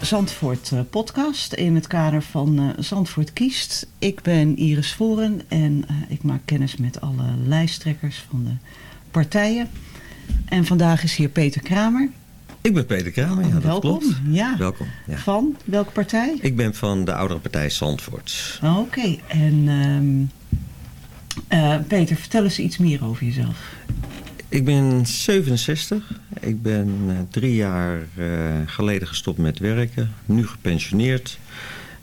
Zandvoort eh, podcast in het kader van uh, Zandvoort kiest. Ik ben Iris Voren en uh, ik maak kennis met alle lijsttrekkers van de partijen. En vandaag is hier Peter Kramer. Ik ben Peter Kramer, ja, dat Welkom. klopt. Ja. Welkom. Ja. Van welke partij? Ik ben van de oudere partij Zandvoort. Oké, okay. en um, Peter, vertel eens iets meer over jezelf. Ik ben 67. Ik ben uh, drie jaar uh, geleden gestopt met werken. Nu gepensioneerd.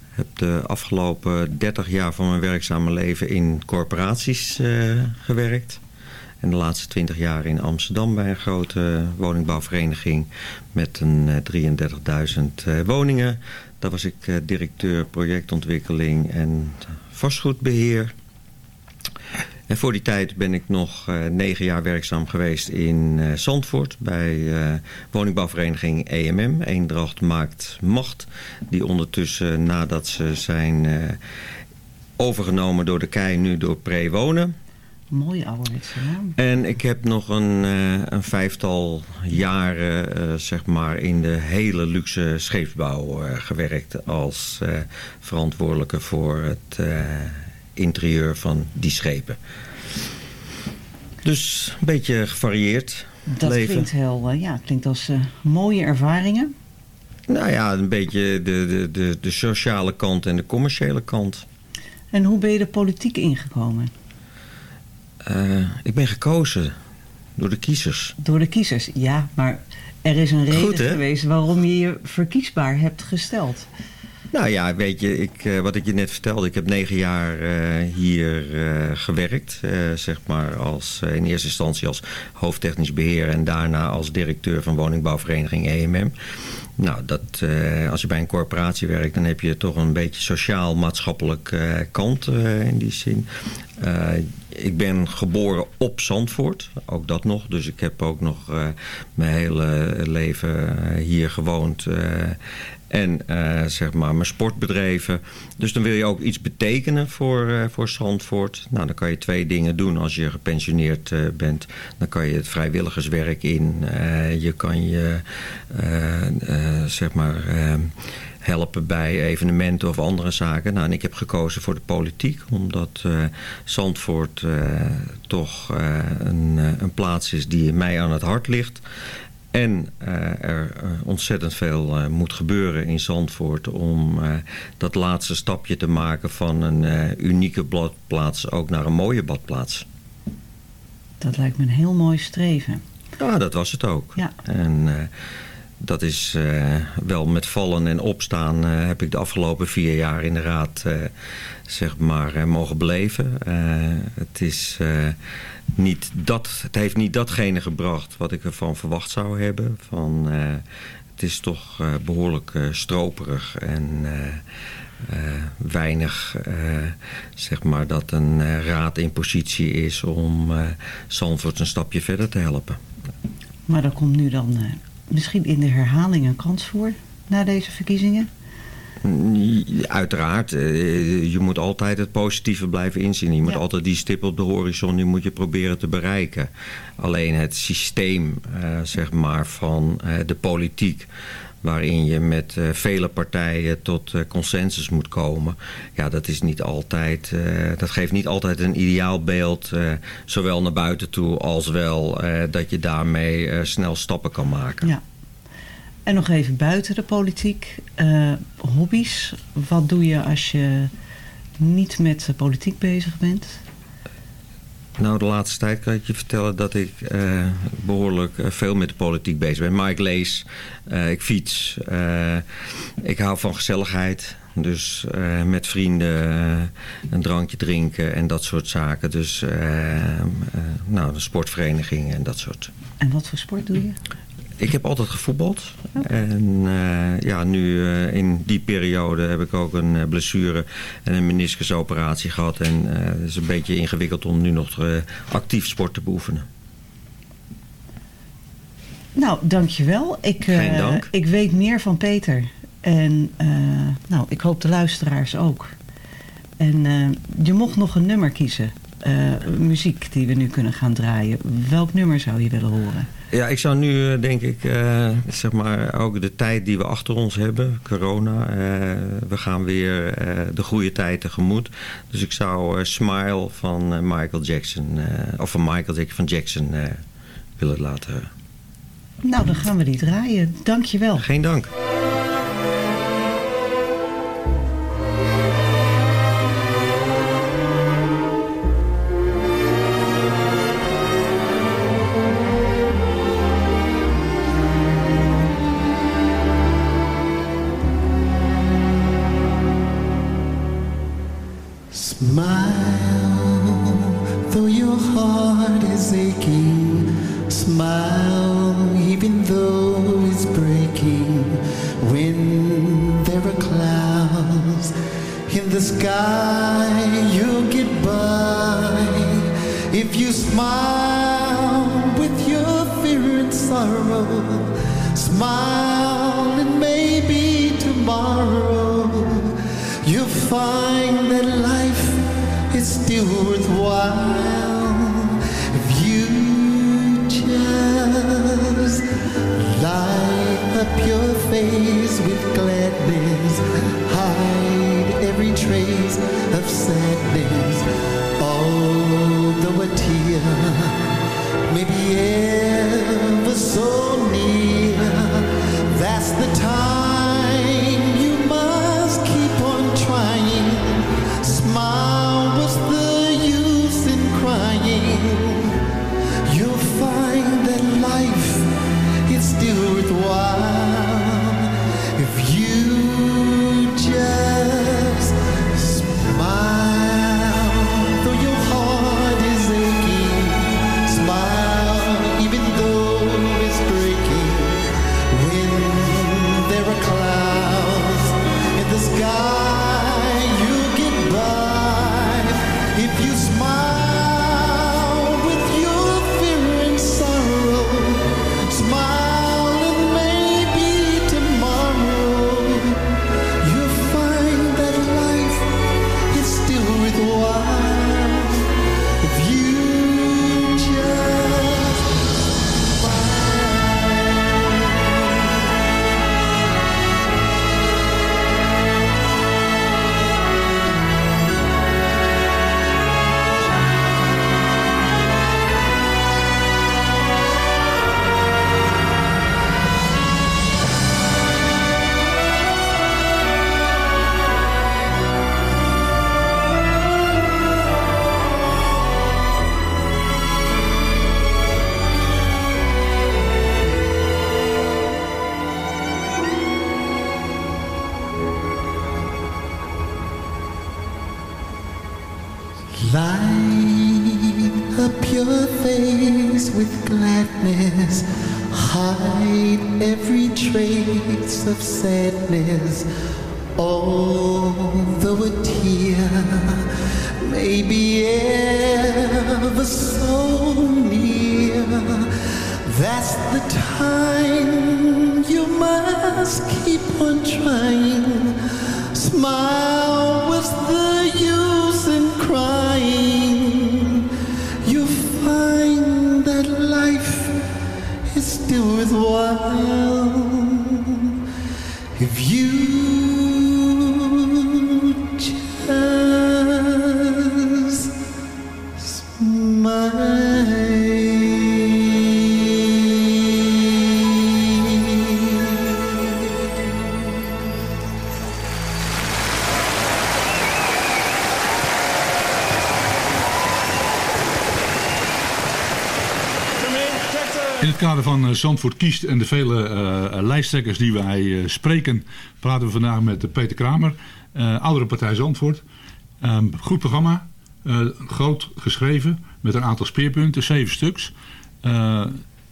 Heb de afgelopen 30 jaar van mijn werkzame leven in corporaties uh, gewerkt. En de laatste twintig jaar in Amsterdam bij een grote woningbouwvereniging met een 33.000 woningen. Daar was ik directeur projectontwikkeling en vastgoedbeheer. En voor die tijd ben ik nog uh, negen jaar werkzaam geweest in uh, Zandvoort bij uh, woningbouwvereniging EMM. Eendracht maakt macht. Die ondertussen nadat ze zijn overgenomen door de KEI nu door Prewonen. Mooie ouderwetse naam. En ik heb nog een, een vijftal jaren zeg maar in de hele luxe scheepsbouw gewerkt als verantwoordelijke voor het interieur van die schepen. Dus een beetje gevarieerd Dat leven. klinkt heel, uh, ja, klinkt als uh, mooie ervaringen. Nou ja, een beetje de, de, de, de sociale kant en de commerciële kant. En hoe ben je de politiek ingekomen? Uh, ik ben gekozen door de kiezers. Door de kiezers, ja. Maar er is een reden Goed, geweest waarom je je verkiesbaar hebt gesteld. Nou ja, weet je, ik, uh, wat ik je net vertelde, ik heb negen jaar uh, hier uh, gewerkt. zeg maar als, in eerste instantie als hoofdtechnisch beheer en daarna als directeur van woningbouwvereniging EMM. Nou, dat, als je bij een corporatie werkt, dan heb je toch een beetje sociaal-maatschappelijk kant in die zin. ik ben geboren op Zandvoort, ook dat nog. Dus ik heb ook nog mijn hele leven hier gewoond en uh, zeg maar mijn sportbedrijven. Dus dan wil je ook iets betekenen voor, uh, voor Zandvoort. Nou, dan kan je twee dingen doen als je gepensioneerd uh, bent. Dan kan je het vrijwilligerswerk in. je kan je, zeg maar helpen bij evenementen of andere zaken. Nou, en ik heb gekozen voor de politiek, omdat uh, Zandvoort toch een, een, plaats is die mij aan het hart ligt. En uh, er uh, ontzettend veel uh, moet gebeuren in Zandvoort om dat laatste stapje te maken van een unieke badplaats ook naar een mooie badplaats. Dat lijkt me een heel mooi streven. Ja, dat was het ook. Ja. En dat is wel met vallen en opstaan heb ik de afgelopen vier jaar in de raad zeg maar mogen beleven. het is niet dat, het heeft niet datgene gebracht wat ik ervan verwacht zou hebben. Van, uh, het is toch uh, behoorlijk uh, stroperig en weinig, zeg maar, dat een raad in positie is om Zandvoort een stapje verder te helpen. Maar er komt nu dan misschien in de herhaling een kans voor na deze verkiezingen? Uiteraard. Je moet altijd het positieve blijven inzien. Je moet ja. altijd die stip op de horizon, die moet je proberen te bereiken. Alleen het systeem uh, zeg maar, van uh, de politiek waarin je met uh, vele partijen tot uh, consensus moet komen. Ja, dat is niet altijd, uh, dat geeft niet altijd een ideaal beeld, zowel naar buiten toe als wel dat je daarmee snel stappen kan maken. Ja. En nog even buiten de politiek. Uh, hobby's. Wat doe je als je niet met de politiek bezig bent? Nou, de laatste tijd kan ik je vertellen dat ik uh, behoorlijk veel met de politiek bezig ben. Maar ik lees, uh, ik fiets, ik hou van gezelligheid. Dus met vrienden een drankje drinken en dat soort zaken. Dus nou, de sportvereniging en dat soort. En wat voor sport doe je? Ik heb altijd gevoetbald. Okay. En uh, ja, nu uh, in die periode heb ik ook een uh, blessure en een meniscusoperatie gehad. En het is een beetje ingewikkeld om nu nog actief sport te beoefenen. Nou, dankjewel. Ik, Geen dank. ik weet meer van Peter. En nou, ik hoop de luisteraars ook. En je mocht nog een nummer kiezen. muziek die we nu kunnen gaan draaien. Welk nummer zou je willen horen? Ja, ik zou nu denk ik, uh, zeg maar, ook de tijd die we achter ons hebben, corona. Uh, we gaan weer uh, de goede tijd tegemoet. Dus ik zou Smile van Michael Jackson, of van Michael Jackson, van Jackson willen laten. Nou, dan gaan we die draaien. Dank je wel. Geen dank. In het kader van eh, Zandvoort kiest en de vele eh, eh, lijsttrekkers die wij spreken, praten we vandaag met Peter Kramer, oudere partij Zandvoort. Ehm, goed programma, groot geschreven, met een aantal speerpunten, zeven stuks.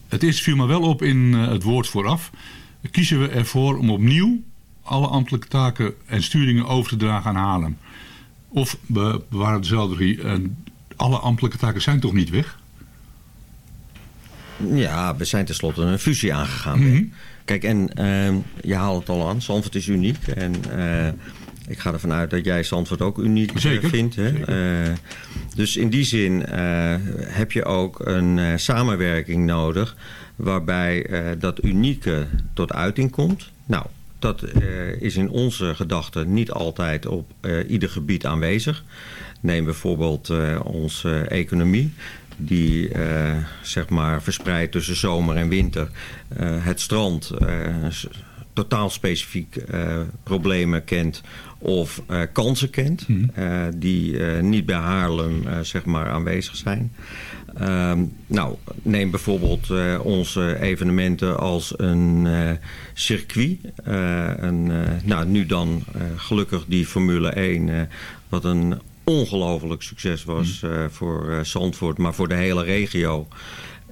Het eerste viel me wel op in het woord vooraf. Kiezen we ervoor om opnieuw alle ambtelijke taken en sturingen over te dragen aan Haarlem? Of we bewaren dezelfde en alle ambtelijke taken zijn toch niet weg? Ja, we zijn tenslotte een fusie aangegaan. Mhm. Kijk, en ehm, je haalt het al aan. Zandvoort is uniek. En eh, ik ga ervan uit dat jij Zandvoort ook uniek eh, Zeker, vindt. Hè? zeker. Eh, dus in die zin heb je ook een samenwerking nodig... waarbij dat unieke tot uiting komt. Nou, dat is in onze gedachten niet altijd op ieder gebied aanwezig. Neem bijvoorbeeld onze economie die eh, zeg maar verspreid tussen zomer en winter eh, het strand eh, totaal specifiek problemen kent of kansen kent eh, die niet bij Haarlem zeg maar aanwezig zijn. Ehm, nou, neem bijvoorbeeld onze evenementen als een circuit. Een, nou, nu dan gelukkig die Formule 1, eh, wat een ongelooflijk succes was eh, voor eh, Zandvoort, maar voor de hele regio.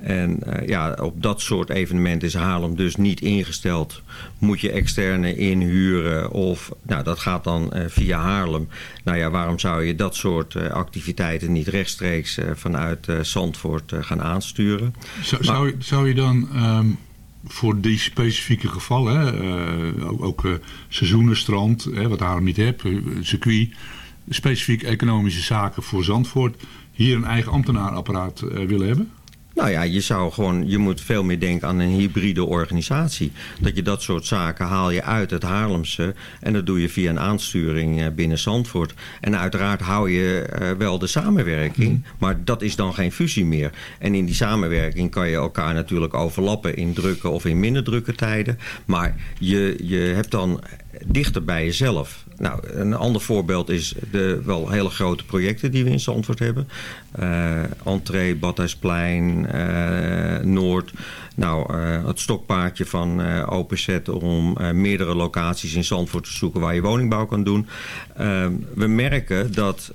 En uh, ja, op dat soort evenementen is Haarlem dus niet ingesteld. Moet je externe inhuren of nou, dat gaat dan uh, via Haarlem. Nou ja, waarom zou je dat soort uh, activiteiten niet rechtstreeks vanuit Zandvoort gaan aansturen? Zou, maar, zou, zou je dan um, voor die specifieke gevallen, ook, ook seizoenenstrand, wat Haarlem niet heeft, circuit, specifiek economische zaken voor Zandvoort, hier een eigen ambtenaarapparaat willen hebben? Nou ja, je zou gewoon, je moet veel meer denken aan een hybride organisatie. Dat je dat soort zaken haal je uit het Haarlemse en dat doe je via een aansturing binnen Zandvoort. En uiteraard hou je uh, wel de samenwerking, mm. maar dat is dan geen fusie meer. En in die samenwerking kan je elkaar natuurlijk overlappen in drukke of in minder drukke tijden. Maar je, je hebt dan dichter bij jezelf. Nou, een ander voorbeeld is de wel hele grote projecten die we in Zandvoort hebben. Uh, Entree, Badhuisplein, uh, Noord. Nou, uh, het stokpaardje van uh, openzetten om meerdere locaties in Zandvoort te zoeken waar je woningbouw kan doen. Ehm, we merken dat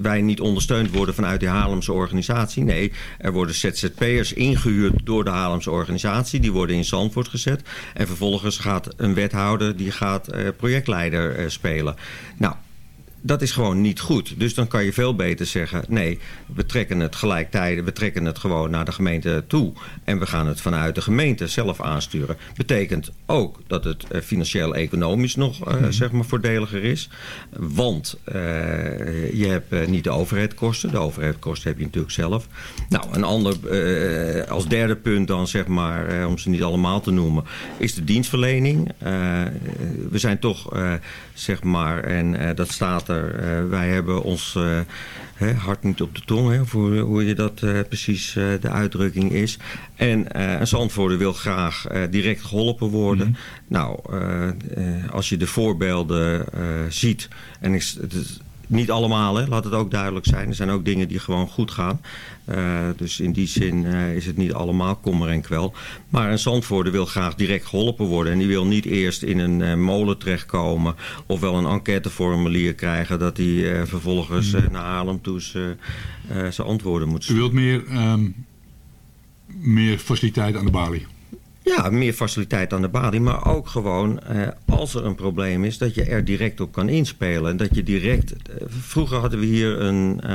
wij niet ondersteund worden vanuit die Haarlemse organisatie. Nee, er worden ZZP'ers ingehuurd door de Haarlemse organisatie. Die worden in Zandvoort gezet. En vervolgens gaat een wethouder, die gaat projectleider spelen. Nou, dat is gewoon niet goed. Dus dan kan je veel beter zeggen... nee, we trekken het gelijktijdig, we trekken het gewoon naar de gemeente toe... en we gaan het vanuit de gemeente zelf aansturen. Betekent ook dat het uh, financieel-economisch nog uh, mm. zeg maar voordeliger is. Want uh, je hebt niet de overheidkosten. De overheidkosten heb je natuurlijk zelf. Nou, een ander, als derde punt dan zeg maar... om ze niet allemaal te noemen... is de dienstverlening. we zijn toch zeg maar... en dat staat er. Uh, wij hebben ons uh, hè, hart niet op de tong, hè, voor hoe je dat precies de uitdrukking is. En een Zandvoorder wil graag direct geholpen worden. Mm -hmm. Nou, als je de voorbeelden ziet, en is, het, niet allemaal, hè, laat het ook duidelijk zijn. Er zijn ook dingen die gewoon goed gaan. Uh, dus in die zin uh, is het niet allemaal kommer en kwel. Maar een Zandvoorder wil graag direct geholpen worden. En die wil niet eerst in een uh, molen terechtkomen... of wel een enquêteformulier krijgen... dat hij vervolgens naar Haarlem toe zijn antwoorden moet sturen. U wilt meer, um, meer faciliteit aan de balie? Ja, meer faciliteit aan de balie, maar ook gewoon eh, als er een probleem is, dat je er direct op kan inspelen. En dat je direct. Eh, vroeger hadden we hier een, uh,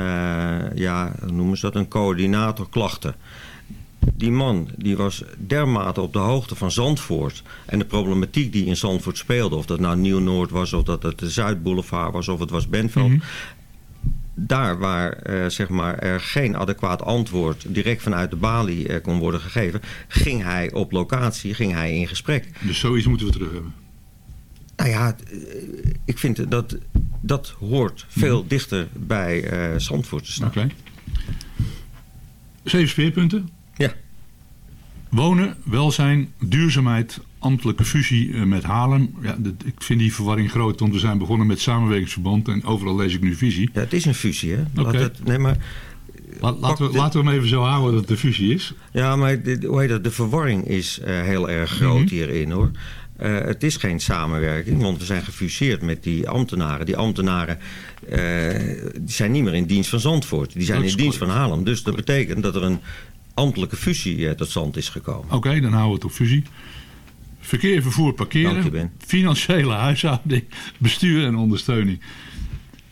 ja, hoe noemen ze dat, een coördinator klachten. Die man die was dermate op de hoogte van Zandvoort en de problematiek die in Zandvoort speelde. Of dat nou Nieuw-Noord was, of dat het de Zuidboulevard was, of het was Benveld. Mm -hmm daar waar uh, zeg maar, er geen adequaat antwoord direct vanuit de balie uh, kon worden gegeven, ging hij op locatie, ging hij in gesprek. Dus zoiets moeten we terug hebben? Nou ja, eh, ik vind dat dat hoort veel mm. dichter bij uh, Zandvoort te staan. Oké. Okay. Zeven speerpunten. Ja. Wonen, welzijn, duurzaamheid, ambtelijke fusie met Haarlem. Ja, ik vind die verwarring groot, want we zijn begonnen met samenwerkingsverband en overal lees ik nu fusie. Ja, het is een fusie, hè? Oké. Okay. Nee, maar... Laat, laten, we, laten we hem even zo houden dat het een fusie is. Ja, maar de, hoe heet dat, de verwarring is uh, heel erg groot mm -hmm. hierin, hoor. Uh, het is geen samenwerking, want we zijn gefuseerd met die ambtenaren. Die ambtenaren uh, die zijn niet meer in dienst van Zandvoort. Die zijn in dienst van Haarlem. Dus dat betekent dat er een ambtelijke fusie tot stand is gekomen. Oké, okay, dan houden we het op fusie. Verkeer, vervoer, parkeren, financiële huishouding, bestuur en ondersteuning.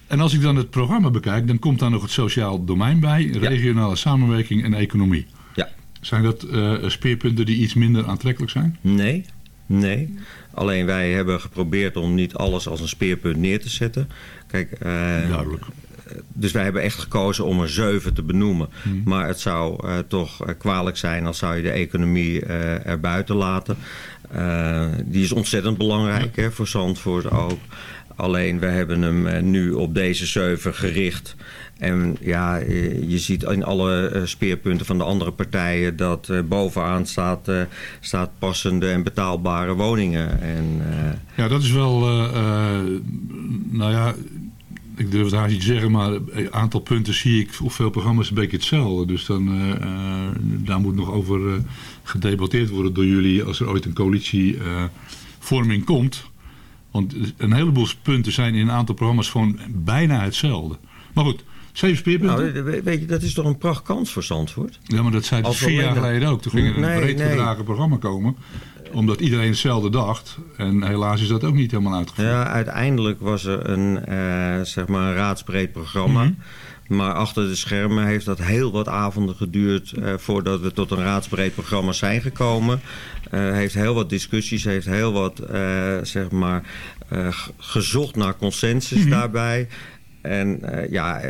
En als ik dan het programma bekijk, dan komt daar nog het sociaal domein bij, regionale ja. samenwerking en economie. Ja. Zijn dat uh, speerpunten die iets minder aantrekkelijk zijn? Nee, nee. Alleen wij hebben geprobeerd om niet alles als een speerpunt neer te zetten. Kijk, uh, Duidelijk dus wij hebben echt gekozen om er zeven te benoemen. Hmm. Maar het zou uh, toch kwalijk zijn als zou je de economie uh, er buiten laten. die is ontzettend belangrijk hè, voor Zandvoort ook. Alleen we hebben hem nu op deze zeven gericht. En ja, je ziet in alle speerpunten van de andere partijen dat bovenaan staat, staat passende en betaalbare woningen. En, ja, dat is wel, nou ja, ik durf het haast niet te zeggen, maar een aantal punten zie ik op veel programma's een beetje hetzelfde. Dus dan, daar moet nog over gedebatteerd worden door jullie als er ooit een coalitievorming komt. Want een heleboel punten zijn in een aantal programma's gewoon bijna hetzelfde. Maar goed, Zeven speerpunten? Nou, we- weet je, dat is toch een prachtkans voor Zandvoort? ja, maar dat zei vier jaar geleden ook. Toen ging er een Nee, breed nee. gedragen programma komen. Omdat iedereen hetzelfde dacht. En helaas is dat ook niet helemaal uitgevoerd. Ja, uiteindelijk was er een, eh, zeg maar een raadsbreed programma. Mhm. Maar achter de schermen heeft dat heel wat avonden geduurd eh, voordat we tot een raadsbreed programma zijn gekomen. Eh, heeft heel wat discussies, heeft heel wat eh, zeg maar, gezocht naar consensus Mhm. daarbij. En ja,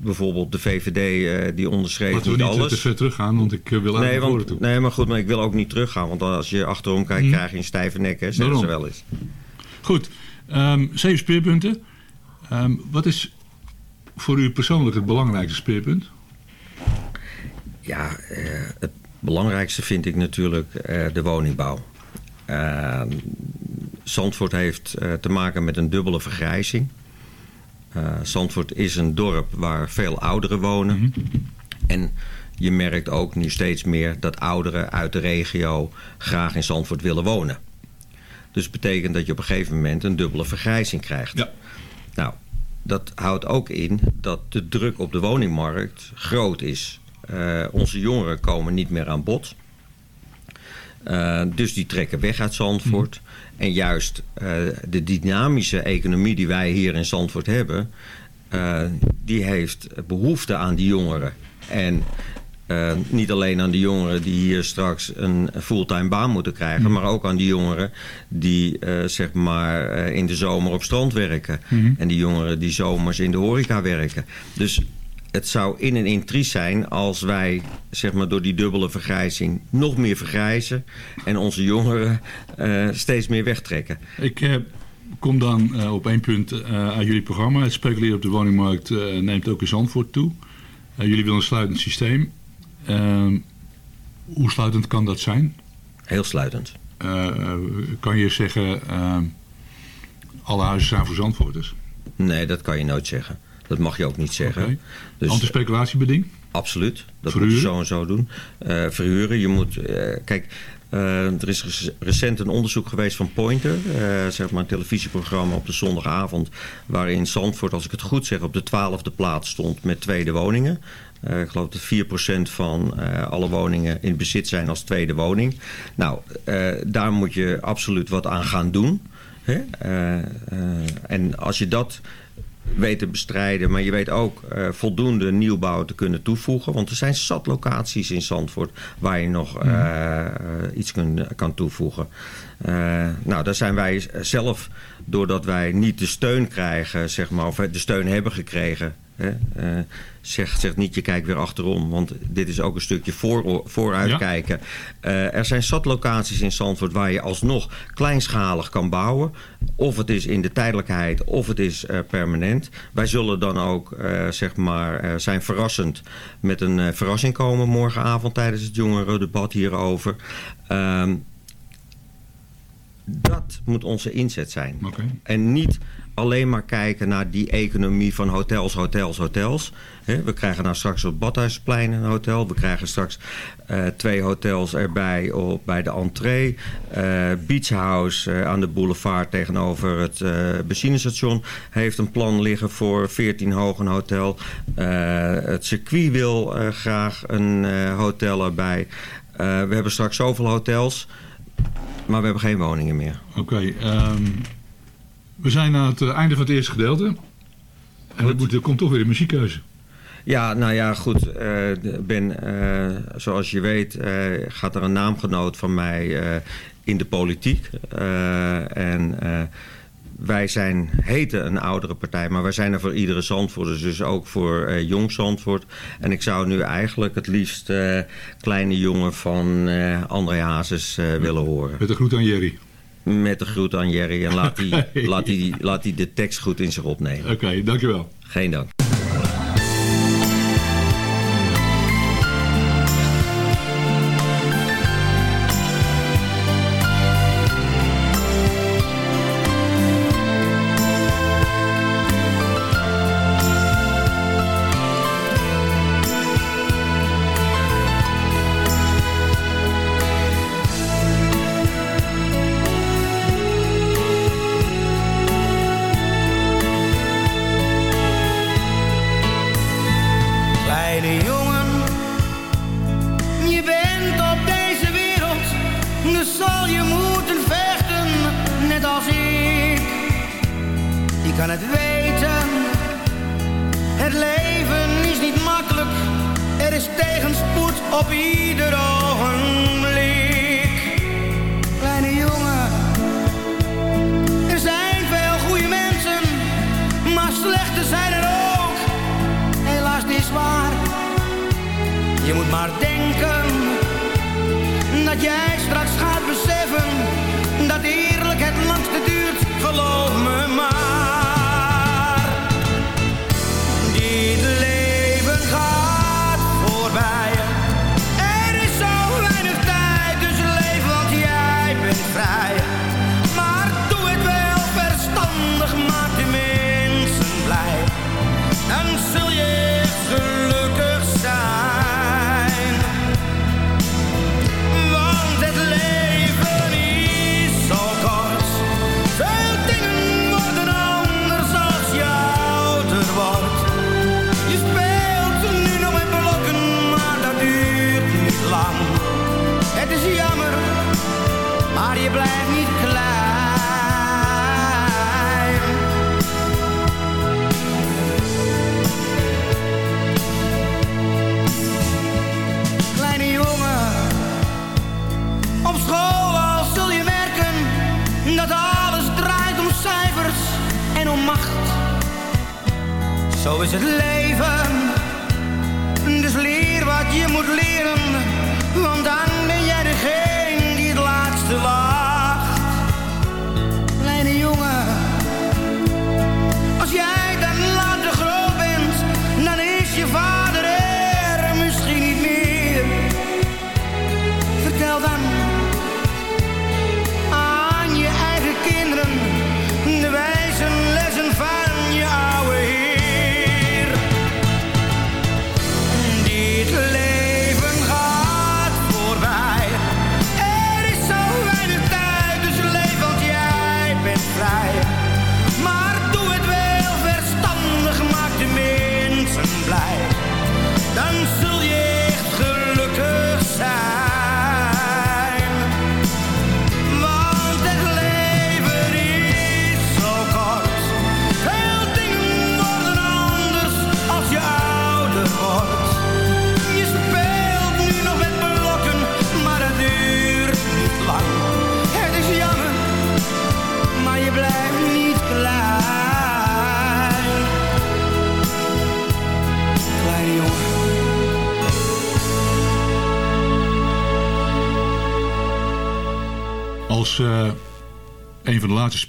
bijvoorbeeld de VVD die onderschreef Laten we niet niet eh, alles. te ver teruggaan, want ik wil Nee, want, toe. nee, maar goed, maar ik wil ook niet teruggaan. Want als je achterom kijkt, Mhm. krijg je een stijve nek, hè, zeggen ze wel eens. Goed, ehm, zeven speerpunten. Ehm, wat is voor u persoonlijk het belangrijkste speerpunt? Ja, eh, het belangrijkste vind ik natuurlijk eh, de woningbouw. Eh, Zandvoort heeft eh, te maken met een dubbele vergrijzing. Zandvoort is een dorp waar veel ouderen wonen. En je merkt ook nu steeds meer dat ouderen uit de regio graag in Zandvoort willen wonen. Dus betekent dat je op een gegeven moment een dubbele vergrijzing krijgt. Ja. Nou, dat houdt ook in dat de druk op de woningmarkt groot is. Eh, onze jongeren komen niet meer aan bod. Eh, dus die trekken weg uit Zandvoort. En juist eh, de dynamische economie die wij hier in Zandvoort hebben... die heeft behoefte aan die jongeren. En eh, niet alleen aan die jongeren die hier straks een fulltime baan moeten krijgen... maar ook aan die jongeren die eh, zeg maar eh, in de zomer op strand werken. En die jongeren die zomers in de horeca werken. Dus het zou in en in triest zijn als wij zeg maar, door die dubbele vergrijzing nog meer vergrijzen... en onze jongeren steeds meer wegtrekken. Ik kom dan op één punt uit jullie programma. Het speculeren op de woningmarkt neemt ook in Zandvoort toe. Jullie willen een sluitend systeem. Ehm, hoe sluitend kan dat zijn? Heel sluitend. Eh, eh, kan je zeggen, ehm, alle huizen zijn voor Zandvoorters? Nee, dat kan je nooit zeggen. Dat mag je ook niet zeggen. Oké. Dus, Antispeculatiebeding? Absoluut. Dat Verhuren? moet je zo en zo doen. Eh, verhuren. Je moet, kijk, er is rec- recent een onderzoek geweest van Pointer. zeg maar een televisieprogramma op de zondagavond. Waarin Zandvoort, als ik het goed zeg, op de twaalfde plaats stond met tweede woningen. Eh, ik geloof dat 4% van eh, alle woningen in bezit zijn als tweede woning. Nou, eh, daar moet je absoluut wat aan gaan doen. Hè? En als je dat weet te bestrijden. Maar je weet ook voldoende nieuwbouw te kunnen toevoegen. Want er zijn zat locaties in Zandvoort waar je nog eh, iets kun, kan toevoegen. Nou, daar zijn wij zelf, doordat wij niet de steun krijgen, zeg maar, of de steun hebben gekregen. Hè, eh, zeg, zeg niet, je kijkt weer achterom, want dit is ook een stukje voor, vooruitkijken. Eh, er zijn zat locaties in Zandvoort waar je alsnog kleinschalig kan bouwen. Of het is in de tijdelijkheid, of het is eh, permanent. Wij zullen dan ook, zeg maar, zijn verrassend met een verrassing komen morgenavond tijdens het jongerendebat hierover. Ehm, dat moet onze inzet zijn. En niet alleen maar kijken naar die economie van hotels, hotels, hotels. We krijgen nou straks op Badhuisplein een hotel. We krijgen straks eh, twee hotels erbij op, bij de entree. Eh Beach House eh, aan de boulevard tegenover het benzinestation... heeft een plan liggen voor 14 hoog een hotel. Het circuit wil graag een hotel erbij. We hebben straks zoveel hotels... maar we hebben geen woningen meer. Oké, ehm, we zijn aan het eh, einde van het eerste gedeelte. En er, moet, er komt toch weer een muziekkeuze. Ja, nou ja, goed. eh, ben, eh, zoals je weet gaat er een naamgenoot van mij in de politiek. En wij zijn, heten een oudere partij, maar wij zijn er voor iedere Zandvoort. Dus ook voor eh, jong Zandvoort. En ik zou nu eigenlijk het liefst eh, kleine jongen van eh André Hazes willen horen. Met de groet aan Jerry. Met de groet aan Jerry. En laat hij laat die, laat die de tekst goed in zich opnemen. Oké, dankjewel. Geen dank.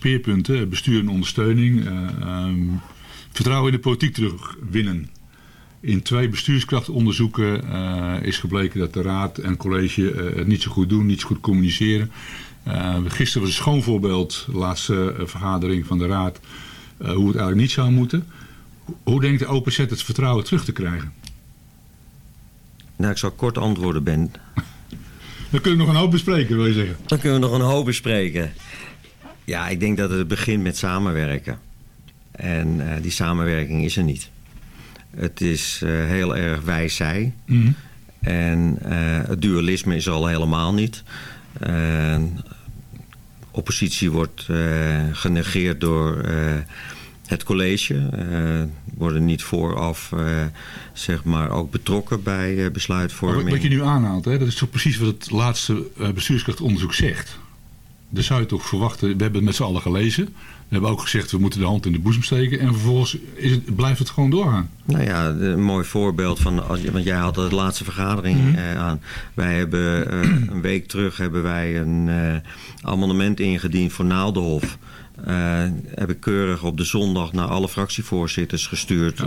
Speerpunten, bestuur en ondersteuning, eh, ehm, vertrouwen in de politiek terugwinnen. In twee bestuurskrachtonderzoeken eh, is gebleken dat de raad en college eh, het niet zo goed doen, niet zo goed communiceren. Eh, gisteren was een schoon voorbeeld, de laatste vergadering van de raad, hoe het eigenlijk niet zou moeten. Hoe denkt de OPZ het vertrouwen terug te krijgen? Nou, ik zal kort antwoorden, Ben. Dan kunnen we nog een hoop bespreken, wil je zeggen. Dan kunnen we nog een hoop bespreken. Ja, ik denk dat het begint met samenwerken. En eh, die samenwerking is er niet. Het is eh, heel erg wij-zij. Mhm. En eh, het dualisme is er al helemaal niet. Oppositie wordt genegeerd door het college. Worden niet vooraf zeg maar ook betrokken bij besluitvorming. Wat, je nu aanhaalt, hè, dat is toch precies wat het laatste bestuurskrachtonderzoek zegt. Dan zou je toch verwachten, we hebben het met z'n allen gelezen. We hebben ook gezegd, we moeten de hand in de boezem steken. En vervolgens is het, blijft het gewoon doorgaan. Nou ja, een mooi voorbeeld van, als want jij had de laatste vergadering Mhm. eh, aan. Wij hebben eh, een week terug hebben wij een eh, amendement ingediend voor Naaldenhof. Eh heb ik keurig op de zondag naar alle fractievoorzitters gestuurd.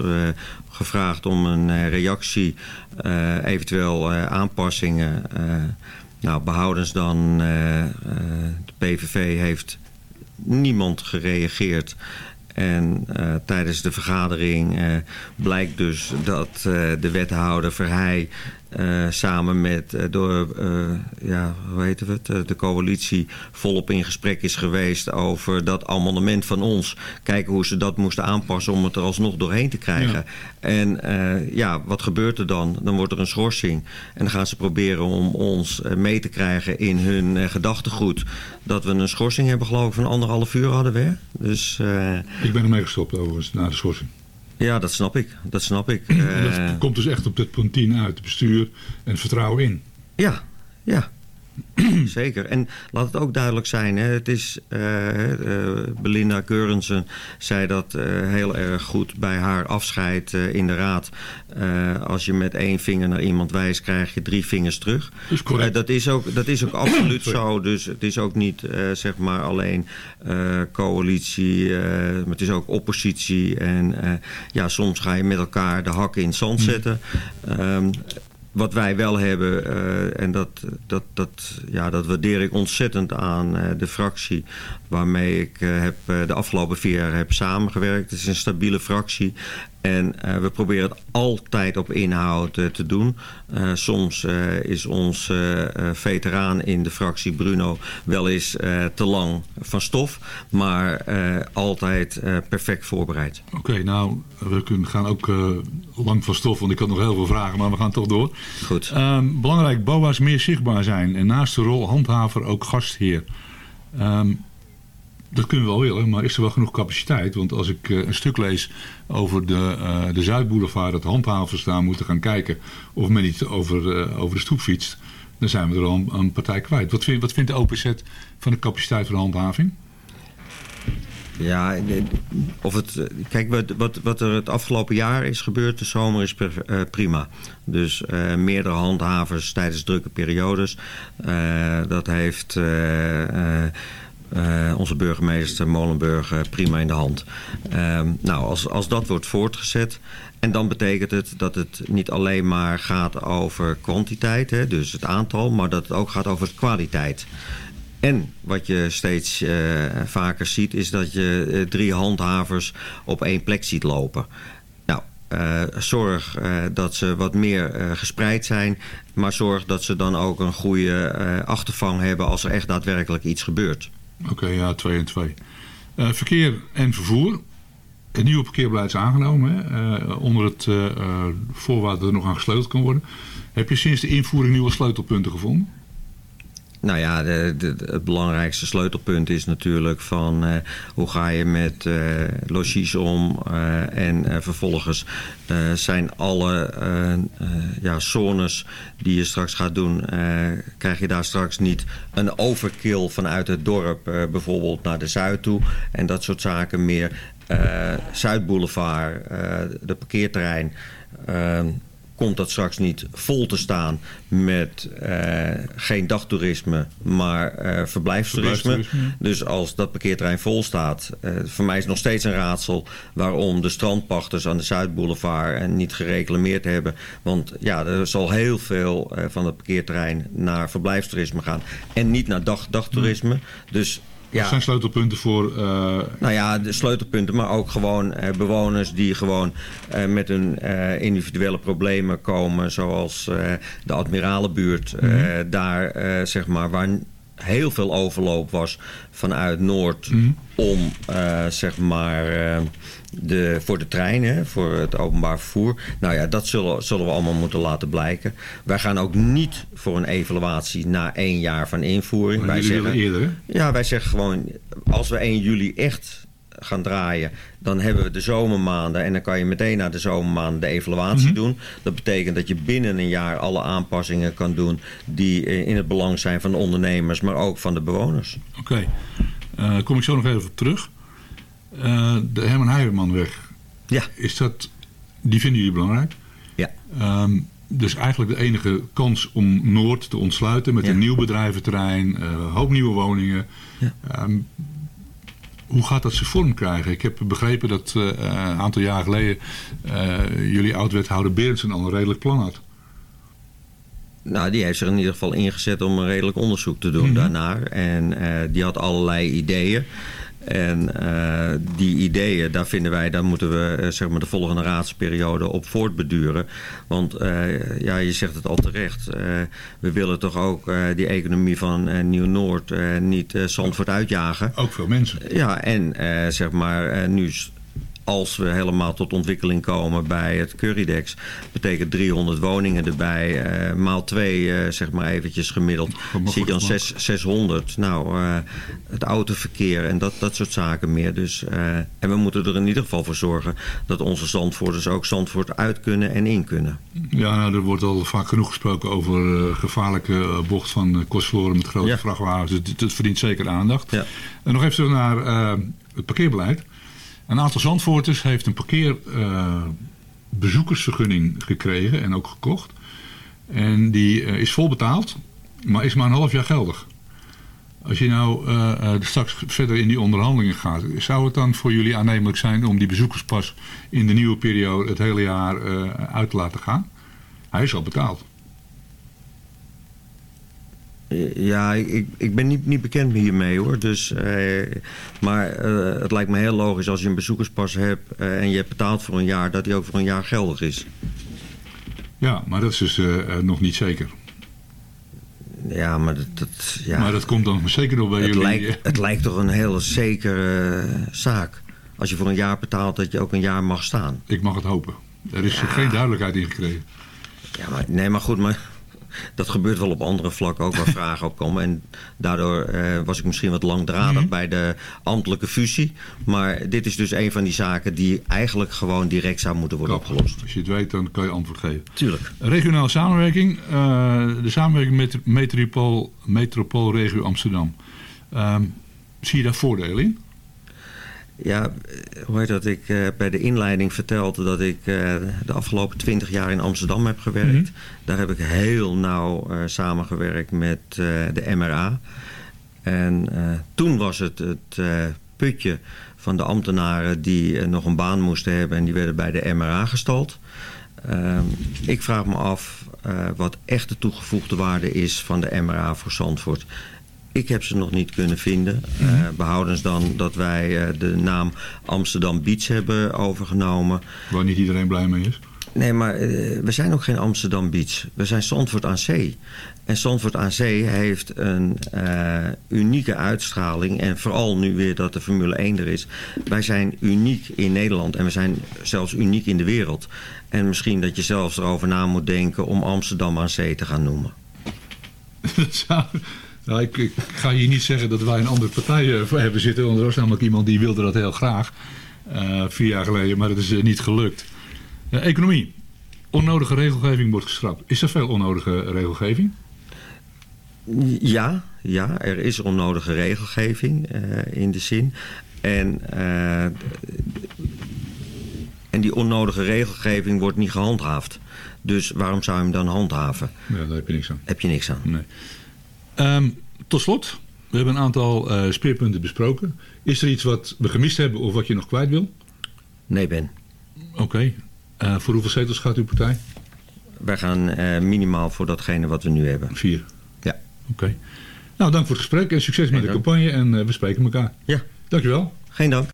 gevraagd om een reactie, eventueel aanpassingen. Nou, behoudens dan eh, eh, de PVV heeft niemand gereageerd. En eh, tijdens de vergadering blijkt dus dat de wethouder Verheij eh, samen met uh, door, uh, ja, hoe heet het, de coalitie volop in gesprek is geweest over dat amendement van ons. Kijken hoe ze dat moesten aanpassen om het er alsnog doorheen te krijgen. Ja. En ja, wat gebeurt er dan? Dan wordt er een schorsing. En dan gaan ze proberen om ons mee te krijgen in hun gedachtegoed. Dat we een schorsing hebben geloof ik van anderhalf uur hadden we. Dus, ik ben ermee gestopt overigens, na de schorsing. Ja, dat snap ik. Dat snap ik. En dat komt dus echt op dit punt 10 uit. Het bestuur en het vertrouwen in. Ja, ja. Zeker. En laat het ook duidelijk zijn. Hè, het is, uh, uh, Belinda Keurensen zei dat uh, heel erg goed bij haar afscheid in de raad. als je met één vinger naar iemand wijst, krijg je drie vingers terug. Is correct. dat, is ook, dat is ook absoluut zo. Dus het is ook niet zeg maar alleen coalitie, maar het is ook oppositie. En ja, soms ga je met elkaar de hakken in het zand zetten. Um, wat wij wel hebben, uh, en dat, dat, dat, ja, dat waardeer ik ontzettend aan uh, de fractie waarmee ik uh, heb, de afgelopen vier jaar heb samengewerkt. Het is een stabiele fractie en uh, we proberen het altijd op inhoud uh, te doen. Uh, soms is ons veteraan in de fractie Bruno wel eens te lang van stof. Maar altijd perfect voorbereid. Oké, okay, nou, we kunnen, gaan ook lang van stof, want ik had nog heel veel vragen, maar we gaan toch door. Goed. Um, belangrijk, BOA's meer zichtbaar zijn. En naast de rol handhaver ook gastheer. Um, dat kunnen we wel willen, maar is er wel genoeg capaciteit? Want als ik uh, een stuk lees over de, uh, de Zuidboulevard, dat handhavers daar moeten gaan kijken of men niet over, uh, over de stoep fietst, dan zijn we er al een, partij kwijt. Wat, vind, wat vindt de OPZ van de capaciteit van de handhaving? Ja, of het, kijk, wat, wat, er het afgelopen jaar is gebeurd, de zomer is prima. Dus meerdere handhavers tijdens drukke periodes. Dat heeft onze burgemeester Molenburg prima in de hand. Uh, nou, als, als dat wordt voortgezet... en dan betekent het dat het niet alleen maar gaat over kwantiteit... Hè, dus het aantal, maar dat het ook gaat over kwaliteit. En wat je steeds uh, vaker ziet... is dat je uh, drie handhavers op één plek ziet lopen... Uh, zorg dat ze wat meer gespreid zijn. Maar zorg dat ze dan ook een goede achtervang hebben als er echt daadwerkelijk iets gebeurt. Oké, ja, 2 en 2. Uh, verkeer en vervoer. Het nieuwe parkeerbeleid is aangenomen. Hè? Uh, onder het uh, voorwaarde dat er nog aan gesleuteld kan worden. Heb je sinds de invoering nieuwe sleutelpunten gevonden? Nou ja, het belangrijkste sleutelpunt is natuurlijk van uh, hoe ga je met uh, logies om. Uh, en vervolgens zijn alle ja, zones die je straks gaat doen, krijg je daar straks niet een overkill vanuit het dorp bijvoorbeeld naar de zuid toe. En dat soort zaken meer. Zuidboulevard, de parkeerterrein komt dat straks niet vol te staan met uh, geen dagtoerisme, maar uh, verblijfstoerisme. verblijfstoerisme. Dus als dat parkeerterrein vol staat, uh, voor mij is het nog steeds een raadsel waarom de strandpachters aan de Zuidboulevard niet gereclameerd hebben. Want ja, er zal heel veel van het parkeerterrein naar verblijfstoerisme gaan en niet naar dag, dagtoerisme. Dus ja. Wat zijn sleutelpunten voor... Uh... Nou ja, de sleutelpunten, maar ook gewoon uh, bewoners die gewoon uh, met hun individuele problemen komen. Zoals de Admiralenbuurt. Mm -hmm. daar, zeg maar, waar heel veel overloop was vanuit Noord mm. om uh, zeg maar uh, de, voor de treinen, voor het openbaar vervoer. Nou ja, dat zullen, zullen we allemaal moeten laten blijken. Wij gaan ook niet voor een evaluatie na één jaar van invoering. Maar wij zeggen, eerder, Ja, wij zeggen gewoon, als we 1 juli echt gaan draaien, dan hebben we de zomermaanden en dan kan je meteen na de zomermaanden de evaluatie mm -hmm. doen. Dat betekent dat je binnen een jaar alle aanpassingen kan doen die in het belang zijn van de ondernemers, maar ook van de bewoners. Oké, okay. uh, kom ik zo nog even op terug. Uh, de Herman Heijermanweg, ja. is dat, die vinden jullie belangrijk? Ja. Um, dus eigenlijk de enige kans om Noord te ontsluiten met ja. een nieuw bedrijventerrein, uh, hoop nieuwe woningen. Ja. Um, hoe gaat dat zijn vorm krijgen? Ik heb begrepen dat uh, een aantal jaar geleden uh, jullie oud-wethouder Berendsen al een redelijk plan had. Nou, die heeft zich in ieder geval ingezet om een redelijk onderzoek te doen mm -hmm. daarnaar. En uh, die had allerlei ideeën. En eh, die ideeën, daar vinden wij, daar moeten we eh, zeg maar de volgende raadsperiode op voortbeduren. Want eh, ja, je zegt het al terecht. we willen toch ook die economie van Nieuw-Noord niet Zandvoort uitjagen. Ook veel mensen. Ja, en zeg maar, nu als we helemaal tot ontwikkeling komen bij het Currydex, betekent 300 woningen erbij, eh, maal 2, zeg maar eventjes gemiddeld, zie je dan goed, zes- 600. Nou, eh, het autoverkeer en dat, dat soort zaken meer. Dus, eh, en we moeten er in ieder geval voor zorgen dat onze Zandvoorters ook Zandvoort uit kunnen en in kunnen. Ja, nou, er wordt al vaak genoeg gesproken over eh, gevaarlijke eh, bocht van Kostverloren met grote Ja. vrachtwagens. Dat, dat verdient zeker aandacht. Ja. En nog even terug naar eh, het parkeerbeleid. Een aantal Zandvoorters heeft een parkeerbezoekersvergunning gekregen en ook gekocht. En die eh, is vol betaald, maar is maar een half jaar geldig. Als je nou eh, eh, straks verder in die onderhandelingen gaat, zou het dan voor jullie aannemelijk zijn om die bezoekerspas in de nieuwe periode het hele jaar eh, uit te laten gaan? Hij is al betaald. Ja, ik, ik ben niet, niet bekend hiermee hoor. Dus, eh, maar eh, het lijkt me heel logisch als je een bezoekerspas hebt eh, en je hebt betaald voor een jaar, dat die ook voor een jaar geldig is. Ja, maar dat is dus eh, eh, nog niet zeker. Ja, maar dat, dat, ja, Maar dat komt dan zeker nog bij het, jullie. lijkt, het lijkt toch een hele zekere eh, zaak. Als je voor een jaar betaalt, dat je ook een jaar mag staan. Ik mag het hopen. Er is geen duidelijkheid in gekregen. Ja, maar, nee, maar goed, maar dat gebeurt wel op andere vlakken ook waar vragen op komen. En daardoor eh, was ik misschien wat langdradig Mhm. bij de ambtelijke fusie. Maar dit is dus een van die zaken die eigenlijk gewoon direct zou moeten worden Kap. opgelost. Als je het weet, dan kan je antwoord geven. Tuurlijk. Regionale samenwerking. eh, de samenwerking met Metropool, Metropoolregio Amsterdam. Ehm, zie je daar voordelen in? Ja, eh, hoe heet dat? Ik heb bij de inleiding verteld dat ik eh, de afgelopen twintig jaar in Amsterdam heb gewerkt. Mhm. Daar heb ik heel nauw samengewerkt met de MRA. En toen was het het putje van de ambtenaren die nog een baan moesten hebben en die werden bij de MRA gestald. Ehm, ik vraag me af wat echt de toegevoegde waarde is van de MRA voor Zandvoort. Ik heb ze nog niet kunnen vinden. Eh, behoudens dan dat wij eh, de naam Amsterdam Beach hebben overgenomen. Waar niet iedereen blij mee is. Nee, maar eh, we zijn ook geen Amsterdam Beach. We zijn Zandvoort aan Zee. En Zandvoort aan Zee heeft een unieke uitstraling. En vooral nu weer dat de Formule 1 er is. Wij zijn uniek in Nederland. En we zijn zelfs uniek in de wereld. En misschien dat je zelfs erover na moet denken om Amsterdam aan Zee te gaan noemen. Nou, ik, ik ga hier niet zeggen dat wij een andere partij eh, voor hebben zitten. Want er was namelijk iemand die wilde dat heel graag. eh, vier jaar geleden, maar dat is eh, niet gelukt. Economie. Onnodige regelgeving wordt geschrapt. Is er veel onnodige regelgeving? Ja, ja, er is onnodige regelgeving in de zin. En, en die onnodige regelgeving wordt niet gehandhaafd. Dus waarom zou je hem dan handhaven? Ja, daar heb je niks aan. Heb je niks aan. Nee. Ehm, tot slot, we hebben een aantal eh, speerpunten besproken. Is er iets wat we gemist hebben of wat je nog kwijt wil? Nee, Ben. Oké. Eh, voor hoeveel zetels gaat uw partij? Wij gaan eh, minimaal voor datgene wat we nu hebben. Vier. Ja. Oké. Nou, dank voor het gesprek en succes met de campagne. En we spreken elkaar. Ja, Dankjewel. geen dank.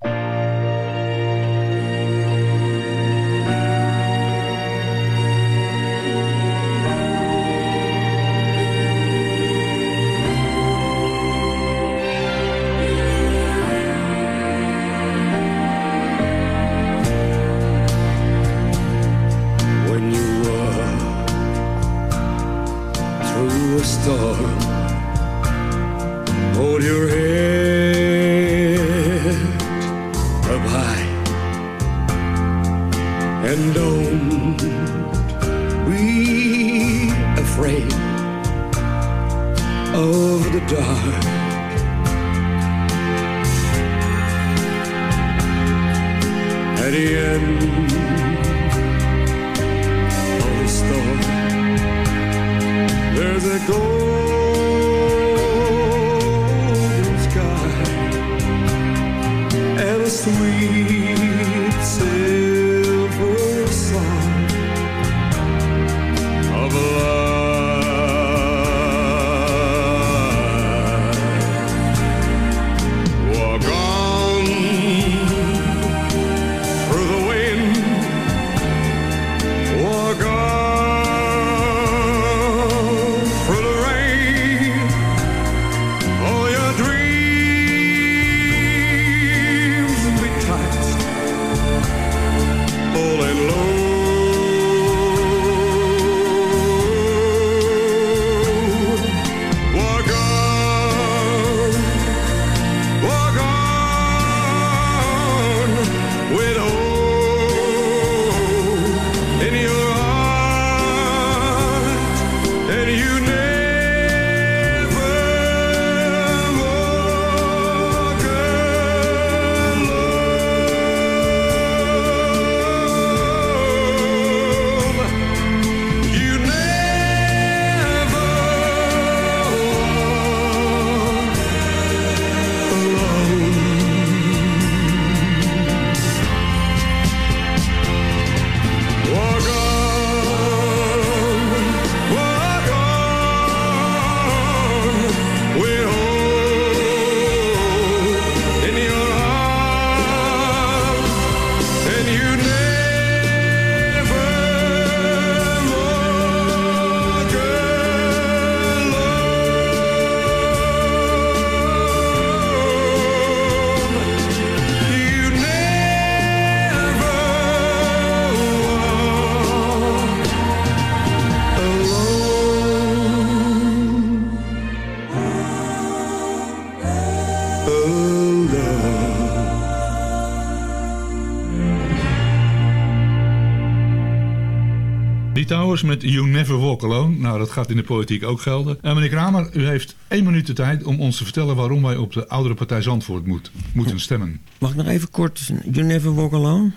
Met You Never Walk Alone. Nou, dat gaat in de politiek ook gelden. En meneer Kramer, u heeft één minuut de tijd om ons te vertellen waarom wij op de oudere partij Zandvoort moet, moeten stemmen. Mag ik nog even kort, You Never Walk Alone?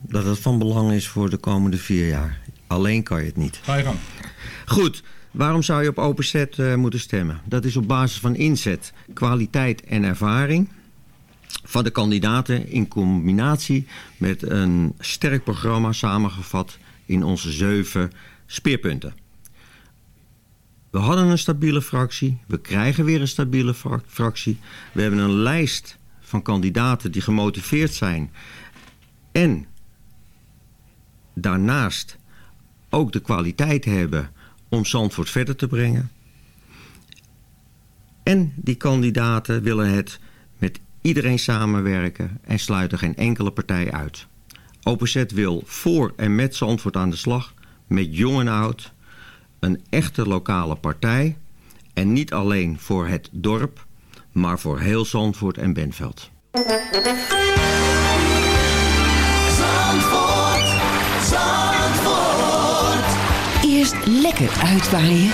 Dat het van belang is voor de komende vier jaar. Alleen kan je het niet. Ga je gang. Goed, waarom zou je op open set eh, moeten stemmen? Dat is op basis van inzet, kwaliteit en ervaring van de kandidaten in combinatie met een sterk programma samengevat in onze zeven speerpunten. We hadden een stabiele fractie, we krijgen weer een stabiele fra- fractie. We hebben een lijst van kandidaten die gemotiveerd zijn en daarnaast ook de kwaliteit hebben om Zandvoort verder te brengen. En die kandidaten willen het met iedereen samenwerken en sluiten geen enkele partij uit. Openzet wil voor en met Zandvoort aan de slag, met jong en oud, een echte lokale partij en niet alleen voor het dorp, maar voor heel Zandvoort en Benveld. Zandvoort, Zandvoort. Eerst lekker uitwaaien.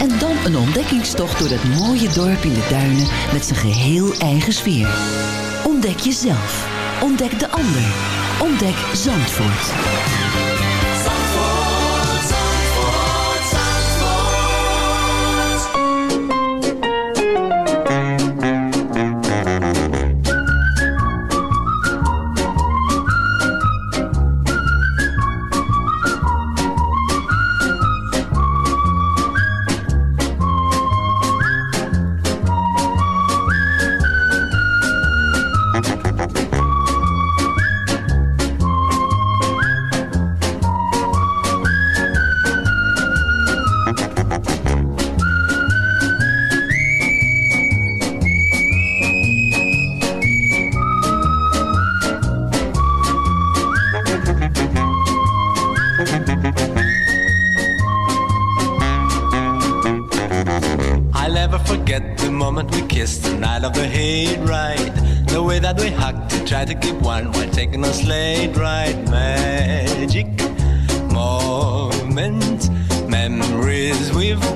En dan een ontdekkingstocht door dat mooie dorp in de duinen met zijn geheel eigen sfeer. Ontdek jezelf. Ontdek de ander. Ontdek Zandvoort. Zandvoort,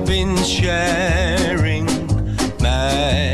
been sharing. Magic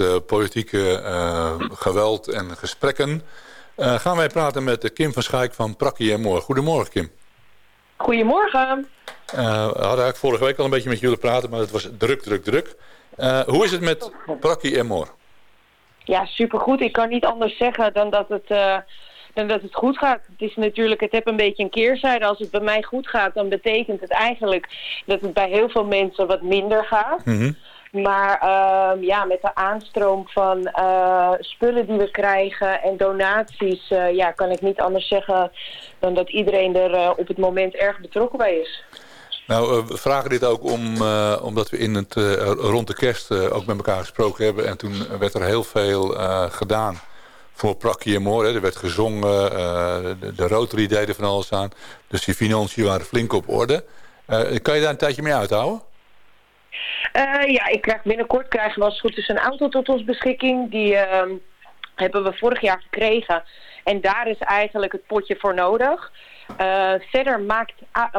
Eh, politieke eh, geweld en gesprekken... eh, gaan wij praten met Kim van Schaik van Prakkie en Moor. Goedemorgen, Kim. Goedemorgen. We hadden eigenlijk vorige week al een beetje met jullie praten... maar het was druk, druk, druk. Hoe is het met Prakkie en Moor? Ja, supergoed. Ik kan niet anders zeggen dan dat het, dan dat het goed gaat. Het is natuurlijk, het heeft een beetje een keerzijde. Als het bij mij goed gaat, dan betekent het eigenlijk dat het bij heel veel mensen wat minder gaat. Maar ehm, ja, met de aanstroom van eh, spullen die we krijgen en donaties, eh, ja, kan ik niet anders zeggen dan dat iedereen er eh, op het moment erg betrokken bij is. Nou, we vragen dit ook om, omdat we in het, rond de kerst ook met elkaar gesproken hebben. En toen werd er heel veel gedaan voor Prakkie en Moor. Hè. Er werd gezongen, de, de Rotary deden van alles aan. Dus die financiën waren flink op orde. Kan je daar een tijdje mee uithouden? Eh, ja, ik krijg binnenkort krijgen we als het goed is een auto tot ons beschikking. Die ehm, hebben we vorig jaar gekregen. En daar is eigenlijk het potje voor nodig. Uh, verder maakt,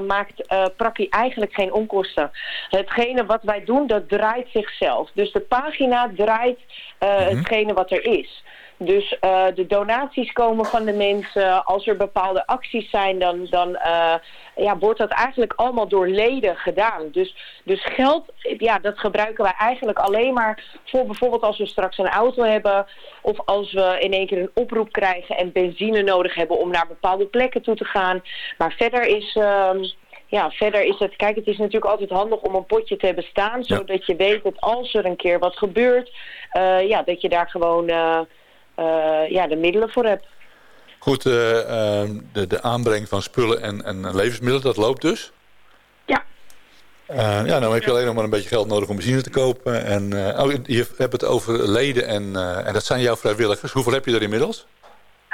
maakt uh, Prakkie eigenlijk geen onkosten. Hetgene wat wij doen, dat draait zichzelf. Dus de pagina draait mm -hmm. hetgene wat er is. Dus uh, de donaties komen van de mensen. Als er bepaalde acties zijn, dan, dan uh, ja, wordt dat eigenlijk allemaal door leden gedaan. Dus, dus geld, ja, dat gebruiken wij eigenlijk alleen maar voor bijvoorbeeld als we straks een auto hebben. Of als we in één keer een oproep krijgen en benzine nodig hebben om naar bepaalde plekken toe te gaan. Maar verder is... Uh, ja, verder is het, kijk, het is natuurlijk altijd handig om een potje te hebben staan, zodat je weet dat als er een keer wat gebeurt, uh, ja, dat je daar gewoon uh, uh, ja, de middelen voor hebt. Goed, uh, uh, de, de aanbreng van spullen en, en levensmiddelen, dat loopt dus? Ja. ja, nou heb je alleen nog maar een beetje geld nodig om benzine te kopen. En, oh, je hebt het over leden en, en dat zijn jouw vrijwilligers. Hoeveel heb je er inmiddels?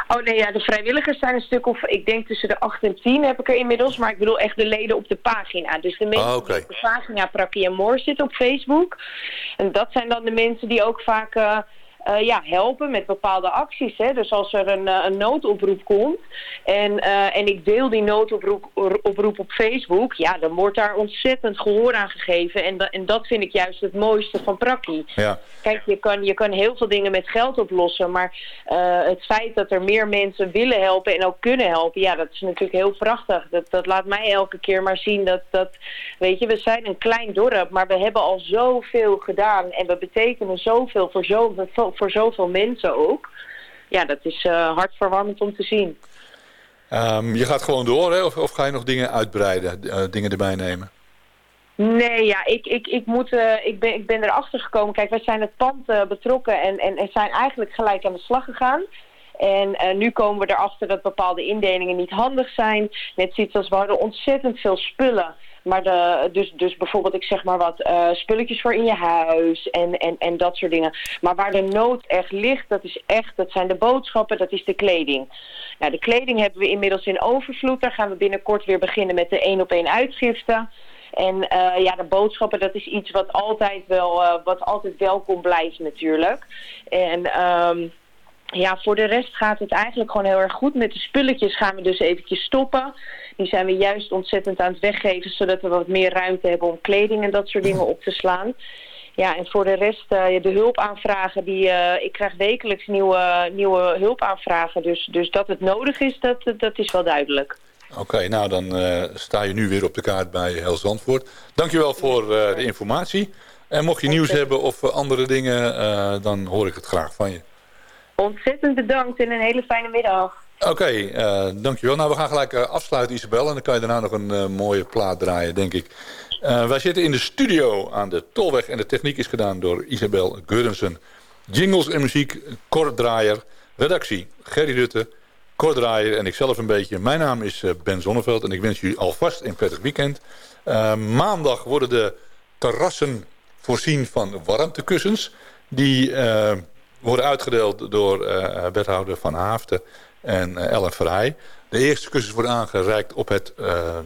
Oh nee, ja, de vrijwilligers zijn een stuk of, ik denk tussen de 8 en 10 heb ik er inmiddels. Maar ik bedoel echt de leden op de pagina. Dus de mensen oh, okay. die op de pagina Prakkie en Moor zitten op Facebook. En dat zijn dan de mensen die ook vaak... Uh, uh, ja, helpen met bepaalde acties. Hè? Dus als er een, uh, een noodoproep komt en, uh, en ik deel die noodoproep oproep op Facebook, ja, dan wordt daar ontzettend gehoor aan gegeven. En, en dat vind ik juist het mooiste van Prakkie. Ja. Kijk, je kan, je kan heel veel dingen met geld oplossen, maar het feit dat er meer mensen willen helpen en ook kunnen helpen, ja, dat is natuurlijk heel prachtig. Dat, dat laat mij elke keer maar zien dat, dat, weet je, we zijn een klein dorp, maar we hebben al zoveel gedaan en we betekenen zoveel voor zoveel voor zoveel mensen ook. Ja, dat is uh, hartverwarmend om te zien. Um, je gaat gewoon door, hè? Of, of ga je nog dingen uitbreiden, uh, dingen erbij nemen? Nee, ja, ik, ik, ik, moet, uh, ik, ben, ik ben erachter gekomen. Kijk, wij zijn het pand uh, betrokken en, en, en zijn eigenlijk gelijk aan de slag gegaan. En nu komen we erachter dat bepaalde indelingen niet handig zijn. Net zoiets als we hadden ontzettend veel spullen. Maar de, dus, dus bijvoorbeeld, ik zeg maar wat, uh, spulletjes voor in je huis en, en, en dat soort dingen. Maar waar de nood echt ligt, dat is echt, dat zijn de boodschappen, dat is de kleding. Nou, de kleding hebben we inmiddels in overvloed. Daar gaan we binnenkort weer beginnen met de één op één uitgifte. En uh, ja, de boodschappen, dat is iets wat altijd wel, uh, wat altijd welkom blijft natuurlijk. En... Um, ja, voor de rest gaat het eigenlijk gewoon heel erg goed. Met de spulletjes gaan we dus eventjes stoppen. Die zijn we juist ontzettend aan het weggeven... zodat we wat meer ruimte hebben om kleding en dat soort dingen op te slaan. Ja, en voor de rest, uh, de hulpaanvragen, die, uh, ik krijg wekelijks nieuwe, nieuwe hulpaanvragen. Dus, dus dat het nodig is, dat, dat is wel duidelijk. Oké, okay, nou dan uh, sta je nu weer op de kaart bij Heel Zandvoort. Dankjewel voor de informatie. En mocht je nieuws hebben of andere dingen, dan hoor ik het graag van je. Ontzettend bedankt en een hele fijne middag. Oké, okay, uh, dankjewel. Nou, we gaan gelijk uh, afsluiten, Isabel. En dan kan je daarna nog een uh, mooie plaat draaien, denk ik. wij zitten in de studio aan de Tolweg. En de techniek is gedaan door Isabel Geurensen. Jingles en muziek, Kort Draaier. Redactie, Gerry Rutte. Kort Draaier en ikzelf een beetje. Mijn naam is Ben Zonneveld. En ik wens jullie alvast een prettig weekend. maandag worden de terrassen voorzien van warmtekussens. Die worden uitgedeeld door wethouder Van Haafden en uh, Ellen Verheij. De eerste kussens worden aangereikt op het uh,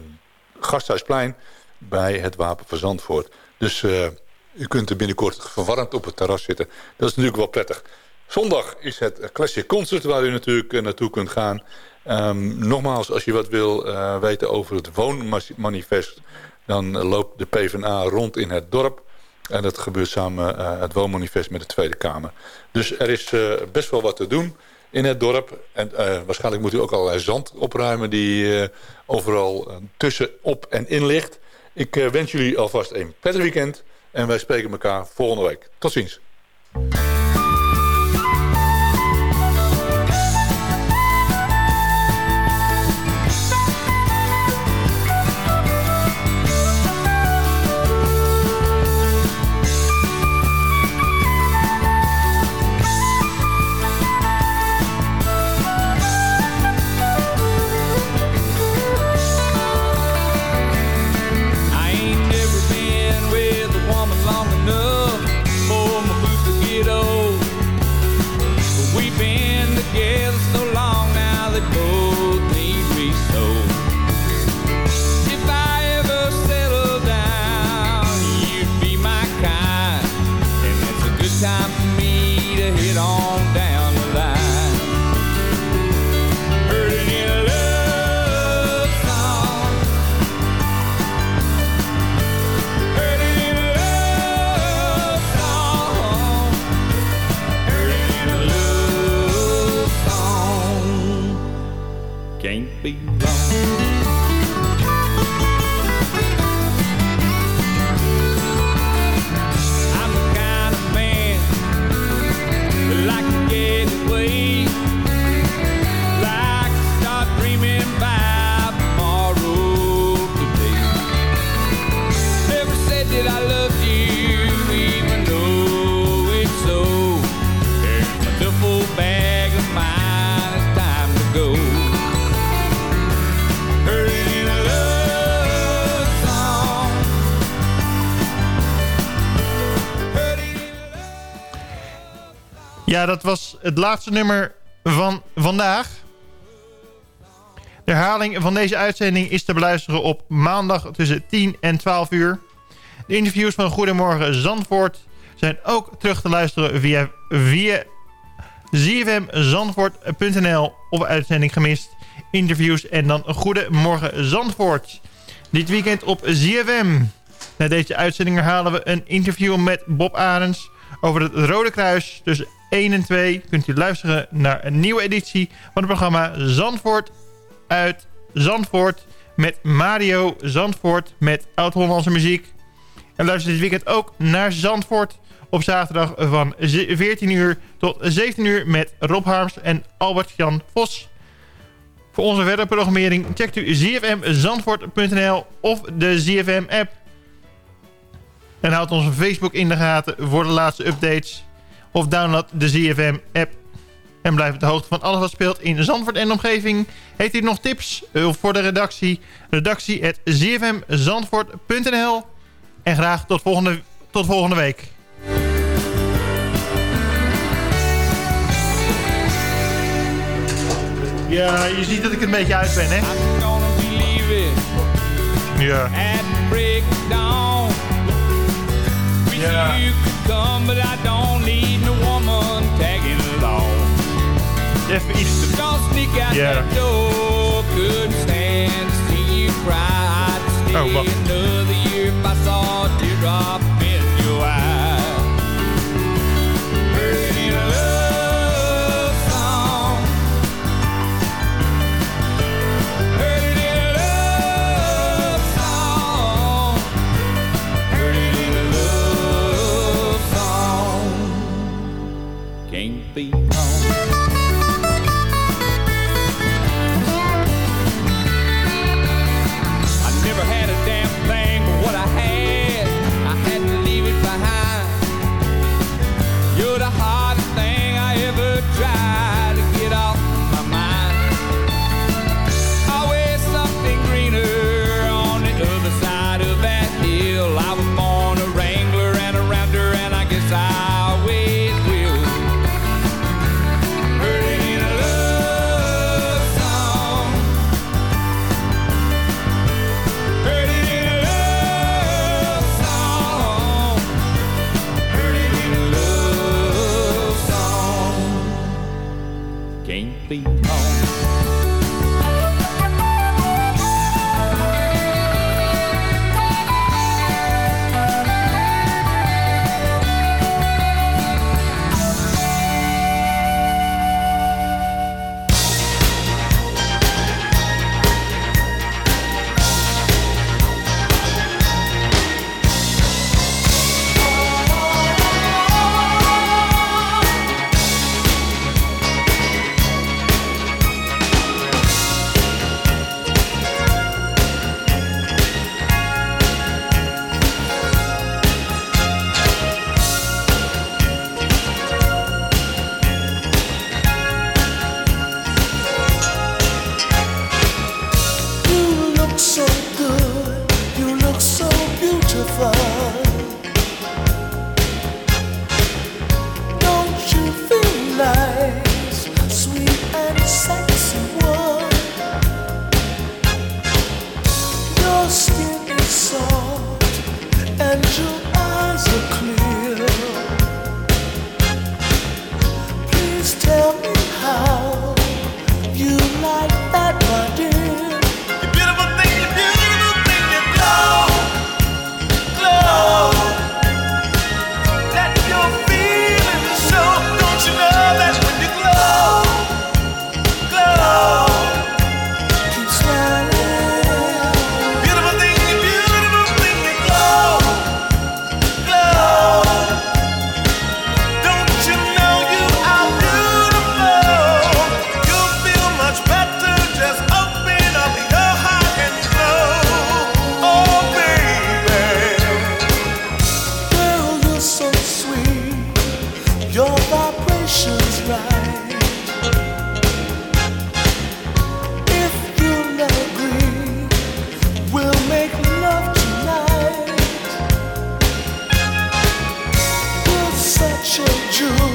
Gasthuisplein bij het Wapen van Zandvoort. Dus uh, u kunt er binnenkort verwarmd op het terras zitten. Dat is natuurlijk wel prettig. Zondag is het Classic Concert waar u natuurlijk naartoe kunt gaan. Um, nogmaals, als je wat wil weten over het woonmanifest... dan loopt de PvdA rond in het dorp. En dat gebeurt samen uh, het woonmanifest met de Tweede Kamer. Dus er is best wel wat te doen in het dorp. En uh, waarschijnlijk moet u ook allerlei zand opruimen die uh, overal uh, tussen op en in ligt. Ik wens jullie alvast een prettig weekend. En wij spreken elkaar volgende week. Tot ziens. Dat was het laatste nummer van vandaag. De herhaling van deze uitzending is te beluisteren op maandag tussen 10 en 12 uur. De interviews van Goedemorgen Zandvoort zijn ook terug te luisteren via, via zfmzandvoort.nl of uitzending gemist. Interviews en dan Goedemorgen Zandvoort. Dit weekend op ZFM. Na deze uitzending herhalen we een interview met Bob Arends over het Rode Kruis. Tussen 1 en 2 kunt u luisteren naar een nieuwe editie van het programma Zandvoort uit Zandvoort met Mario Zandvoort met oud-Hollandse muziek. En luister dit weekend ook naar Zandvoort op zaterdag van 14 uur tot 17 uur met Rob Harms en Albert-Jan Vos. Voor onze verdere programmering checkt u zfmzandvoort.nl of de ZFM-app. En houd onze Facebook in de gaten voor de laatste updates. Of download de ZFM-app. En blijf op de hoogte van alles wat speelt in Zandvoort en de omgeving. Heeft u nog tips eh, voor de redactie? Redactie at zfmzandvoort.nl En graag tot volgende, tot volgende week. Ja, je ziet dat ik een beetje uit ben, hè? Ja. Yeah. you could come, but I don't need no woman tagging along. Even iets. Don't sneak out Yeah. that door. Couldn't stand to see you cry. I'd stay Oh, wacht. another year if I saw a teardrop be should